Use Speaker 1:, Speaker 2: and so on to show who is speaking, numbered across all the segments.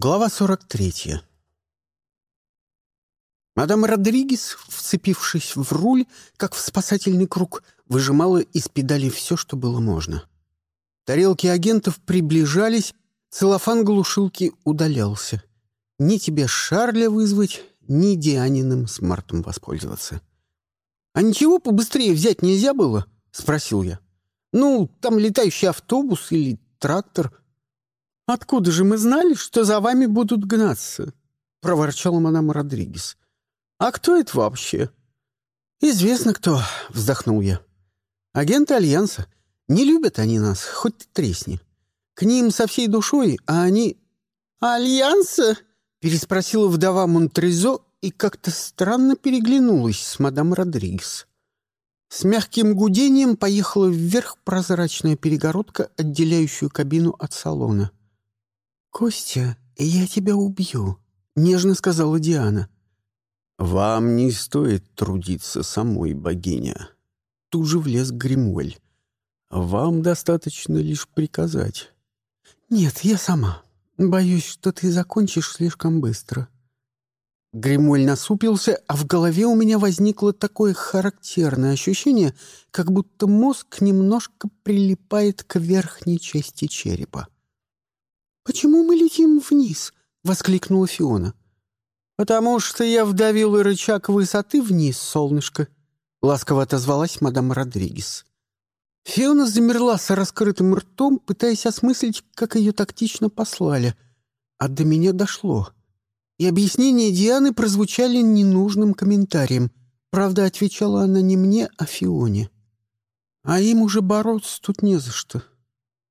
Speaker 1: Глава 43. Мадам Родригес, вцепившись в руль, как в спасательный круг, выжимала из педалей все, что было можно. Тарелки агентов приближались, целлофан глушилки удалялся. Ни тебе Шарля вызвать, ни Дианиным смартом воспользоваться. «А ничего побыстрее взять нельзя было?» — спросил я. «Ну, там летающий автобус или трактор». «Откуда же мы знали, что за вами будут гнаться?» — проворчала мадам Родригес. «А кто это вообще?» «Известно кто», — вздохнул я. «Агенты Альянса. Не любят они нас, хоть тресни. К ним со всей душой, а они...» «Альянса?» — переспросила вдова Монтрезо и как-то странно переглянулась с мадам Родригес. С мягким гудением поехала вверх прозрачная перегородка, отделяющую кабину от салона. «Костя, я тебя убью», — нежно сказала Диана.
Speaker 2: «Вам не стоит трудиться самой, богиня».
Speaker 1: Тут же влез Гримуэль.
Speaker 2: «Вам достаточно лишь приказать».
Speaker 1: «Нет, я сама. Боюсь, что ты закончишь слишком быстро». Гримуэль насупился, а в голове у меня возникло такое характерное ощущение, как будто мозг немножко прилипает к верхней части черепа. «Почему мы летим вниз?» — воскликнула Фиона. «Потому что я вдавила рычаг высоты вниз, солнышко», — ласково отозвалась мадам Родригес. Фиона замерла с раскрытым ртом, пытаясь осмыслить, как ее тактично послали. А до меня дошло. И объяснения Дианы прозвучали ненужным комментарием. Правда, отвечала она не мне, а Фионе. А им уже бороться тут не за что.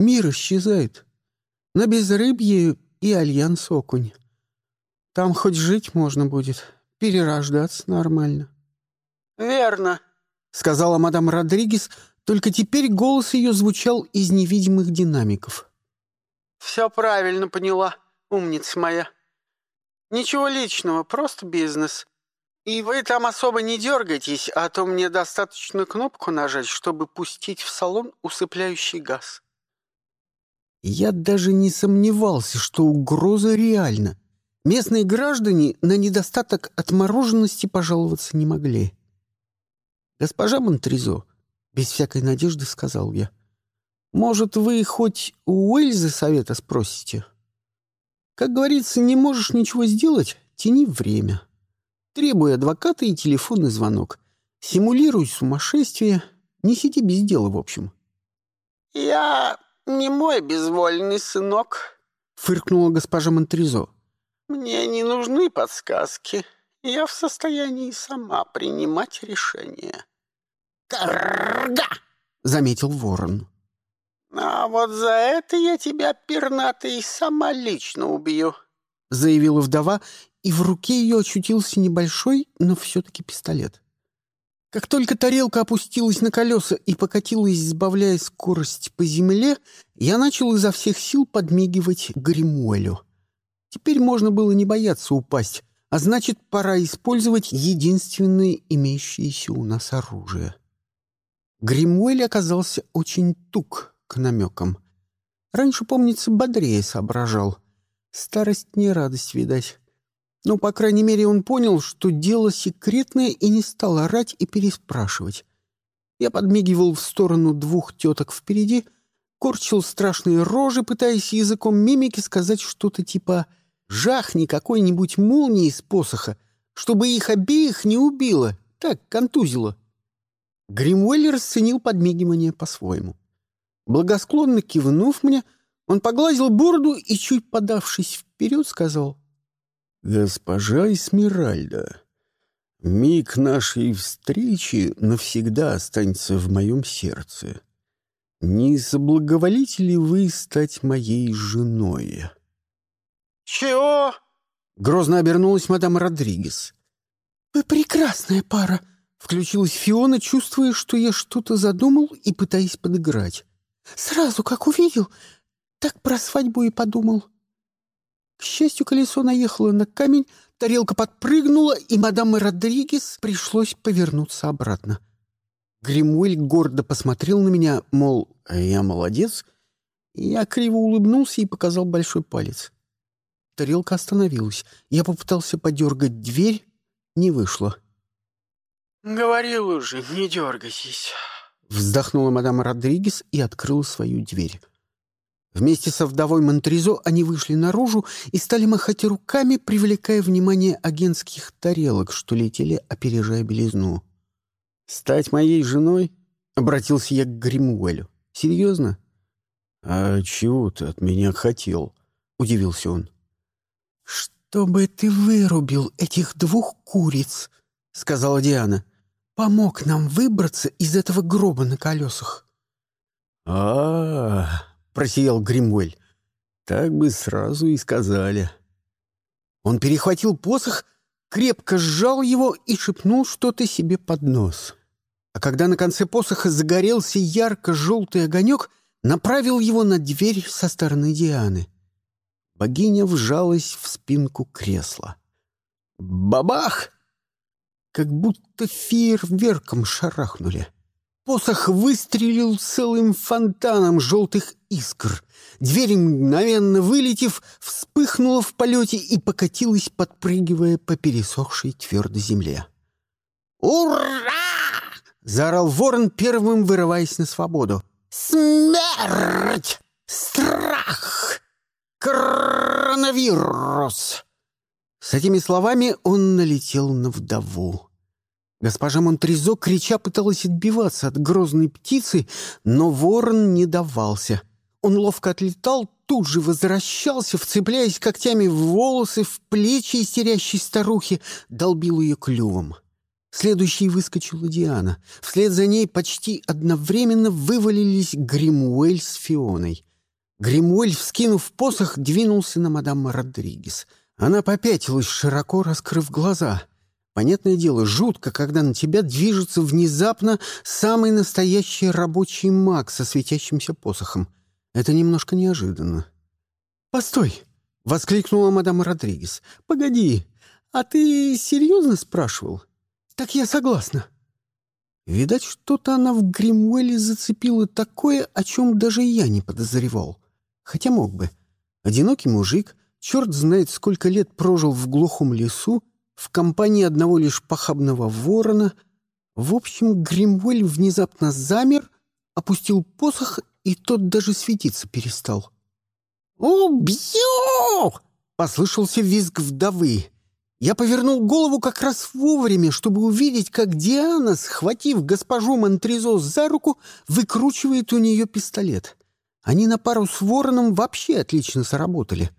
Speaker 1: Мир исчезает на безрыбье и альянс окунь. Там хоть жить можно будет, перерождаться нормально». «Верно», — сказала мадам Родригес, только теперь голос ее звучал из невидимых динамиков. «Все правильно поняла, умница моя. Ничего личного, просто бизнес. И вы там особо не дергайтесь, а то мне достаточно кнопку нажать, чтобы пустить в салон усыпляющий газ. Я даже не сомневался, что угроза реальна. Местные граждане на недостаток отмороженности пожаловаться не могли. «Госпожа Монтризо», — без всякой надежды сказал я, «может, вы хоть у Уэльзы совета спросите?» «Как говорится, не можешь ничего сделать, тяни время. Требуй адвоката и телефонный звонок. Симулируй сумасшествие, не сиди без дела, в общем». «Я не мой безвольный сынок», — фыркнула госпожа Монтризо. «Мне не нужны подсказки. Я в состоянии сама принимать решения». «Карга!» — заметил ворон. «А вот за это я тебя, пернатый, сама лично убью», — заявила вдова, и в руке ее очутился небольшой, но все-таки пистолет. Как только тарелка опустилась на колеса и покатилась, сбавляя скорость по земле, я начал изо всех сил подмигивать Гримуэлю. Теперь можно было не бояться упасть, а значит, пора использовать единственное имеющееся у нас оружие. Гримуэль оказался очень тук к намекам. Раньше, помнится, бодрее соображал. Старость не радость, видать. Но, по крайней мере, он понял, что дело секретное и не стал орать и переспрашивать. Я подмигивал в сторону двух теток впереди, корчил страшные рожи, пытаясь языком мимики сказать что-то типа «жахни какой-нибудь молнии из посоха, чтобы их обеих не убило, так, контузило». Гримуэль расценил подмигивание по-своему. Благосклонно кивнув мне, он погладил бороду и, чуть подавшись вперед, сказал
Speaker 2: «Госпожа Эсмеральда, миг нашей встречи навсегда останется в моем сердце. Не соблаговолите ли вы стать моей женой?»
Speaker 1: «Чего?» — грозно обернулась мадам Родригес. «Вы прекрасная пара!» — включилась Фиона, чувствуя, что я что-то задумал и пытаясь подыграть. «Сразу, как увидел, так про свадьбу и подумал. К счастью, колесо наехало на камень, тарелка подпрыгнула, и мадам Родригес пришлось повернуться обратно. Гримуэль гордо посмотрел на меня, мол, «А я молодец, я криво улыбнулся и показал большой палец. Тарелка остановилась. Я попытался подергать дверь. Не вышло.
Speaker 2: «Говорил уже, не дергайтесь», —
Speaker 1: вздохнула мадам Родригес и открыла свою дверь. Вместе со вдовой Монтризо они вышли наружу и стали махать руками, привлекая внимание агентских тарелок, что летели, опережая белизну. «Стать моей женой?» — обратился я к Гримуэлю. «Серьезно?»
Speaker 2: «А чего ты от меня хотел?» — удивился он.
Speaker 1: «Чтобы ты вырубил этих двух куриц», — сказала Диана. «Помог нам выбраться из этого гроба на колесах».
Speaker 2: «А-а-а!» — просиял Гримуэль. «Так бы сразу и сказали».
Speaker 1: Он перехватил посох, крепко сжал его и шепнул что-то себе под нос. А когда на конце посоха загорелся ярко-желтый огонек, направил его на дверь со стороны Дианы. Богиня вжалась в спинку кресла. «Бабах!» Как будто фейерверком шарахнули. Посох выстрелил целым фонтаном желтых искр. Дверь, мгновенно вылетев, вспыхнула в полете и покатилась, подпрыгивая по пересохшей твердой земле. «Ура!» — заорал ворон, первым вырываясь на свободу. «Смерть! Страх! Коронавирус!» С этими словами он налетел на вдову. Госпожа Монтрезо, крича, пыталась отбиваться от грозной птицы, но ворон не давался. Он ловко отлетал, тут же возвращался, вцепляясь когтями в волосы, в плечи истерящей старухи, долбил ее клювом. Следующей выскочила Диана. Вслед за ней почти одновременно вывалились Гримуэль с Фионой. Гримуэль, вскинув посох, двинулся на мадам Родригес. Она попятилась, широко раскрыв глаза — Понятное дело, жутко, когда на тебя движется внезапно самый настоящий рабочий маг со светящимся посохом. Это немножко неожиданно. «Постой!» — воскликнула мадам Родригес. «Погоди, а ты серьезно спрашивал?» «Так я согласна». Видать, что-то она в Гримуэле зацепила такое, о чем даже я не подозревал. Хотя мог бы. Одинокий мужик, черт знает, сколько лет прожил в глухом лесу, в компании одного лишь похабного ворона. В общем, Гримвель внезапно замер, опустил посох, и тот даже светиться перестал. «Убью!» — послышался визг вдовы. Я повернул голову как раз вовремя, чтобы увидеть, как Диана, схватив госпожу Монтрезо за руку, выкручивает у нее пистолет. Они на пару с вороном вообще отлично сработали.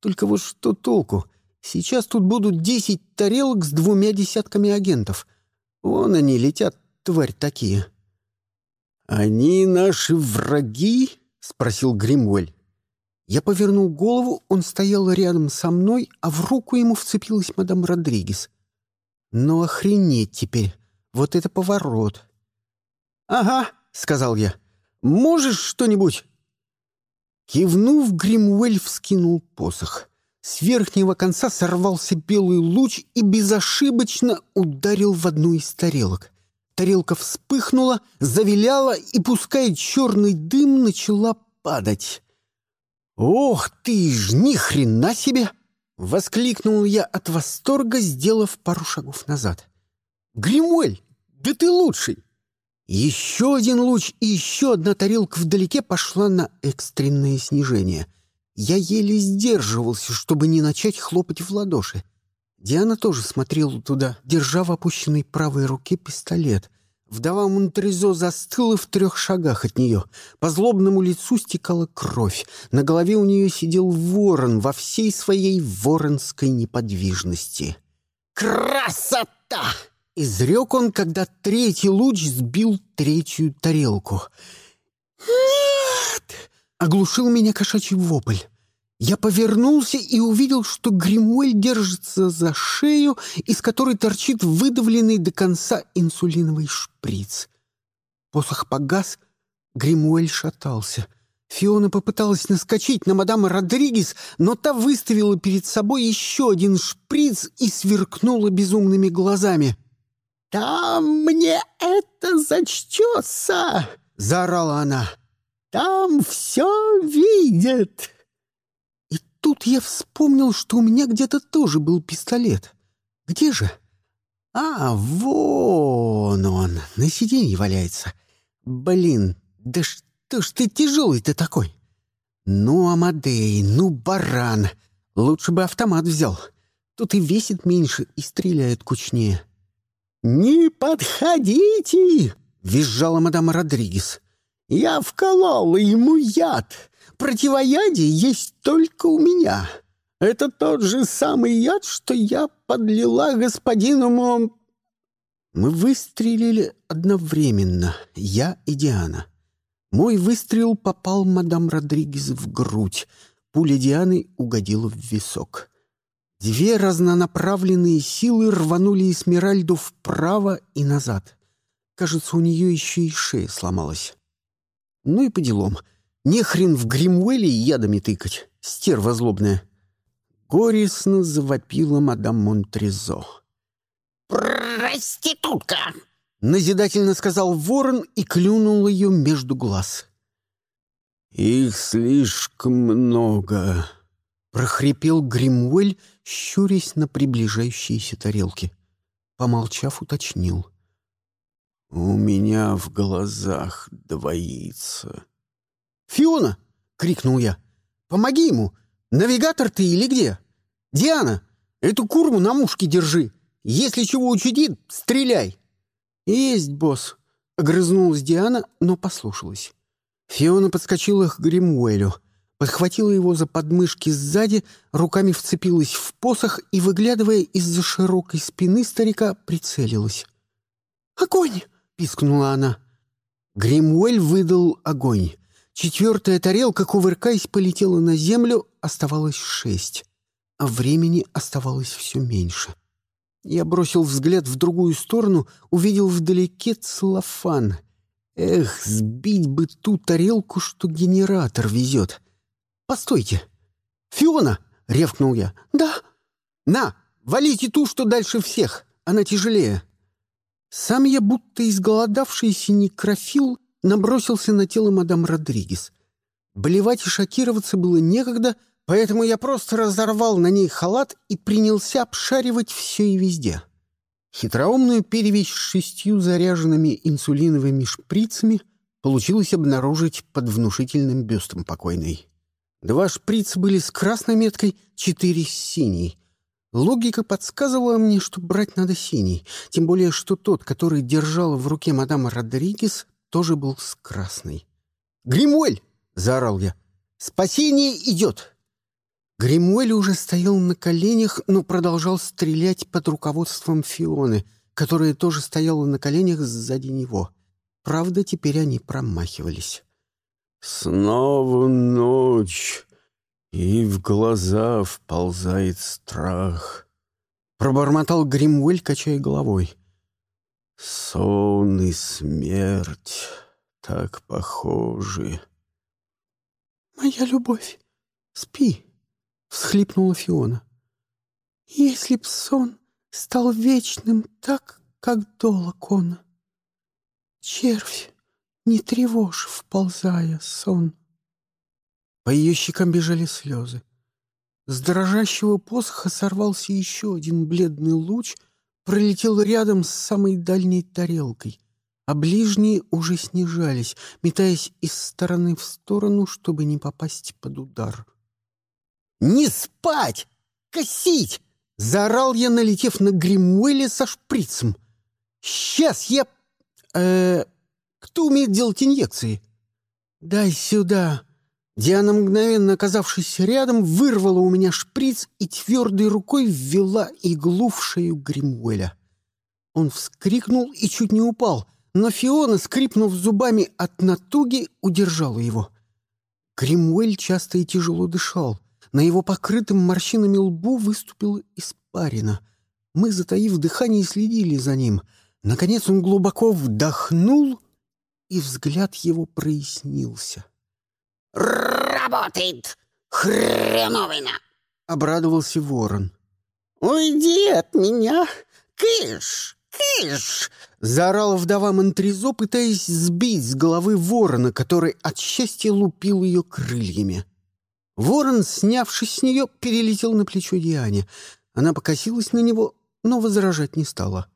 Speaker 1: Только вот что толку? Сейчас тут будут десять тарелок с двумя десятками агентов. Вон они летят, тварь такие».
Speaker 2: «Они наши враги?» — спросил Гримуэль.
Speaker 1: Я повернул голову, он стоял рядом со мной, а в руку ему вцепилась мадам Родригес. «Ну охренеть теперь! Вот это поворот!» «Ага», — сказал я. «Можешь что-нибудь?» Кивнув, Гримуэль вскинул посох. С верхнего конца сорвался белый луч и безошибочно ударил в одну из тарелок. Тарелка вспыхнула, завиляла и, пуская черный дым, начала падать. «Ох ты ж, ни хрена себе!» — воскликнул я от восторга, сделав пару шагов назад. «Гримуэль, да ты лучший!» Еще один луч и еще одна тарелка вдалеке пошла на экстренное снижение — я еле сдерживался, чтобы не начать хлопать в ладоши. Диана тоже смотрела туда, держа в опущенной правой руке пистолет. Вдова Монтрезо застыла в трех шагах от нее. По злобному лицу стекала кровь. На голове у нее сидел ворон во всей своей воронской неподвижности. «Красота!» — изрек он, когда третий луч сбил третью тарелку. «Нет!» — оглушил меня кошачий вопль. Я повернулся и увидел, что Гримуэль держится за шею, из которой торчит выдавленный до конца инсулиновый шприц. Посох погас, Гримуэль шатался. Фиона попыталась наскочить на мадам Родригес, но та выставила перед собой еще один шприц и сверкнула безумными глазами. «Там мне это зачтется!» — заорала она. «Там все видят!» тут я вспомнил, что у меня где-то тоже был пистолет. Где же? А, вон он, на сиденье валяется. Блин, да что ж ты тяжелый-то такой? Ну, Амадей, ну, баран. Лучше бы автомат взял. Тут и весит меньше, и стреляет кучнее. «Не подходите!» — визжала мадам Родригес. «Я вколола ему яд. Противоядие есть только у меня. Это тот же самый яд, что я подлила господину Мом...» Мы выстрелили одновременно, я и Диана. Мой выстрел попал мадам Родригес в грудь. Пуля Дианы угодила в висок. Две разнонаправленные силы рванули Эсмеральду вправо и назад. Кажется, у нее еще и шея сломалась. Ну и по делам. Не хрен в Гримуэле ядами тыкать, стерва злобная. Горестно завопила мадам Монтрезо.
Speaker 3: «Проститутка!»
Speaker 1: — назидательно сказал ворон и клюнул ее между глаз.
Speaker 2: «Их слишком много», —
Speaker 1: прохрипел Гримуэль, щурясь на приближающиеся тарелки. Помолчав, уточнил.
Speaker 2: «У меня в глазах двоится».
Speaker 1: «Фиона!» — крикнул я. «Помоги ему! Навигатор ты или где? Диана, эту курму на мушке держи! Если чего учудит, стреляй!» «Есть, босс!» — огрызнулась Диана, но послушалась. Фиона подскочила к Гримуэлю — подхватила его за подмышки сзади, руками вцепилась в посох и, выглядывая из-за широкой спины старика, прицелилась. «Огонь!» — пискнула она. Гримуэль выдал огонь. Четвертая тарелка, кувыркаясь, полетела на землю, оставалось шесть. А времени оставалось все меньше. Я бросил взгляд в другую сторону, увидел вдалеке целлофан. Эх, сбить бы ту тарелку, что генератор везет. «Постойте!» «Фиона!» — ревкнул я. «Да!» «На, валите ту, что дальше всех! Она тяжелее!» Сам я, будто изголодавшийся некрофил, набросился на тело мадам Родригес. Болевать и шокироваться было некогда, поэтому я просто разорвал на ней халат и принялся обшаривать все и везде. Хитроумную перевесь с шестью заряженными инсулиновыми шприцами получилось обнаружить под внушительным бюстом покойной. Два шприца были с красной меткой, четыре с синей. Логика подсказывала мне, что брать надо синий, тем более, что тот, который держал в руке мадам Родригес, тоже был с красной. «Гримуэль!» — заорал я. «Спасение идет!» Гримуэль уже стоял на коленях, но продолжал стрелять под руководством Фионы, которая тоже стояла на коленях сзади него. Правда, теперь они промахивались.
Speaker 2: Снова ночь, и в глаза вползает страх.
Speaker 1: Пробормотал Гримуэль, качая головой.
Speaker 2: Сон и смерть так похожи.
Speaker 1: «Моя любовь, спи!» — всхлипнула Фиона. «Если б сон стал вечным так, как долог он. Червь, не тревожь, вползая сон. По ее щекам бежали слезы. С дрожащего посоха сорвался еще один бледный луч, пролетел рядом с самой дальней тарелкой, а ближние уже снижались, метаясь из стороны в сторону, чтобы не попасть под удар. «Не спать! Косить!» — заорал я, налетев на Гримуэля со шприцем. «Сейчас я... э кто умеет делать инъекции?» «Дай сюда!» Диана, мгновенно оказавшись рядом, вырвала у меня шприц и твердой рукой ввела иглу в шею Гримуэля. Он вскрикнул и чуть не упал, но Фиона, скрипнув зубами от натуги, удержала его. Гримуэль часто и тяжело дышал. На его покрытом морщинами лбу выступила испарина. Мы, затаив дыхание, следили за ним. Наконец он глубоко вдохнул и взгляд его прояснился.
Speaker 3: «Работает! Хреновина!»
Speaker 1: — обрадовался ворон.
Speaker 3: «Уйди от меня! Кыш! Кыш!»
Speaker 1: — заорала вдова Монтрезо, пытаясь сбить с головы ворона, который от счастья лупил ее крыльями. Ворон, снявшись с нее, перелетел на плечо Диане. Она покосилась на него, но возражать не стала.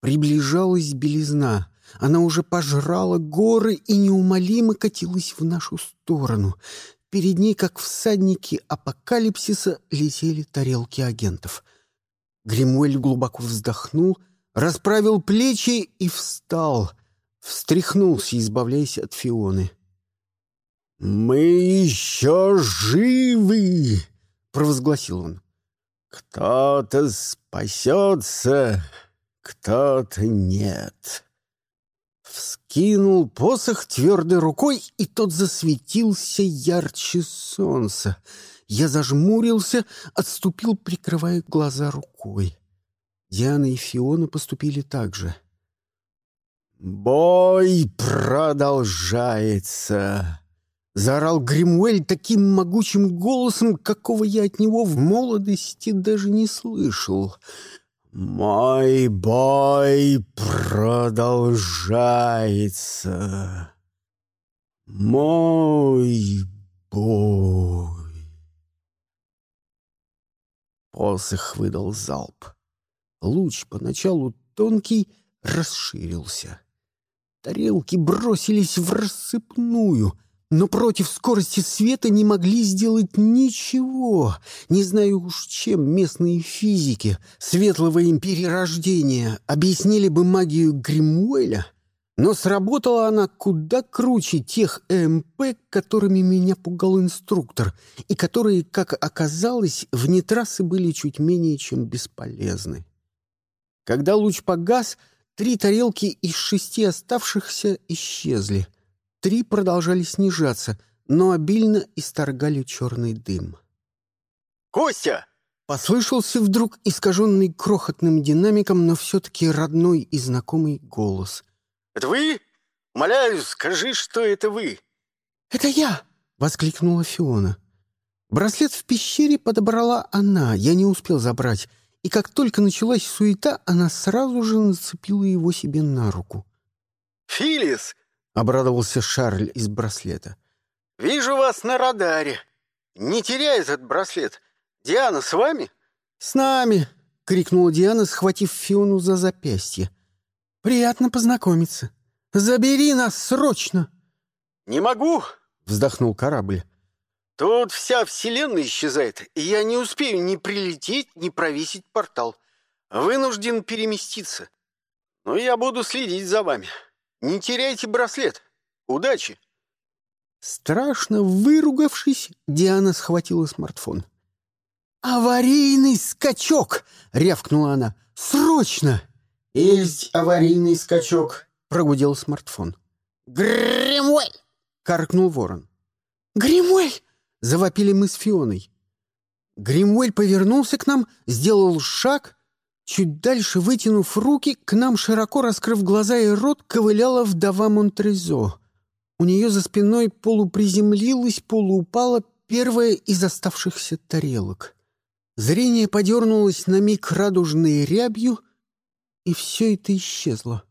Speaker 1: Приближалась белизна. Она уже пожрала горы и неумолимо катилась в нашу сторону. Перед ней, как всадники апокалипсиса, летели тарелки агентов. Гримуэль глубоко вздохнул, расправил плечи и встал. Встряхнулся, избавляясь от Фионы.
Speaker 2: «Мы еще живы!» — провозгласил он. «Кто-то спасется, кто-то нет».
Speaker 1: Вскинул посох твердой рукой, и тот засветился ярче солнца. Я зажмурился, отступил, прикрывая глаза рукой. Диана и Фиона поступили так же.
Speaker 2: «Бой продолжается!»
Speaker 1: Заорал Гримуэль таким могучим голосом, какого я от него в молодости даже не слышал.
Speaker 2: «Мой бой продолжается. Мой бой».
Speaker 1: Посох выдал залп. Луч, поначалу тонкий, расширился. Тарелки бросились в рассыпную — но против скорости света не могли сделать ничего. Не знаю уж, чем местные физики светлого им перерождения объяснили бы магию Гримуэля, но сработала она куда круче тех ЭМП, которыми меня пугал инструктор, и которые, как оказалось, вне трассы были чуть менее чем бесполезны. Когда луч погас, три тарелки из шести оставшихся исчезли — Три продолжали снижаться, но обильно исторгали черный дым.
Speaker 2: «Костя!»
Speaker 1: — послышался вдруг искаженный крохотным динамиком, но все-таки родной и знакомый голос.
Speaker 2: «Это вы? Умоляю, скажи, что это вы!»
Speaker 1: «Это я!» — воскликнула Фиона. Браслет в пещере подобрала она, я не успел забрать, и как только началась суета, она сразу же нацепила его себе на руку.
Speaker 2: «Филис,
Speaker 1: обрадовался Шарль из браслета.
Speaker 2: «Вижу вас на радаре. Не теряй этот браслет. Диана с вами?»
Speaker 1: «С нами!» — крикнула Диана, схватив Фиону за запястье. «Приятно познакомиться. Забери нас срочно!»
Speaker 2: «Не могу!» — вздохнул корабль.
Speaker 3: «Тут вся вселенная исчезает, и я не успею ни прилететь, ни провесить портал. Вынужден переместиться. Но я буду следить за вами». Не теряйте браслет. Удачи!»
Speaker 1: Страшно выругавшись, Диана схватила смартфон. «Аварийный скачок!» — рявкнула она. «Срочно!»
Speaker 3: «Есть аварийный скачок!»
Speaker 1: — прогудел смартфон.
Speaker 3: «Гремуэль!»
Speaker 1: — каркнул ворон. «Гремуэль!» — завопили мы с Фионой. Гримуэль повернулся к нам, сделал шаг, Чуть дальше, вытянув руки, к нам, широко раскрыв глаза и рот, ковыляла вдова Монтрезо. У нее за спиной полуприземлилась, полуупала первая из оставшихся тарелок. Зрение подернулось на миг радужной рябью, и все это исчезло.